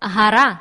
Hara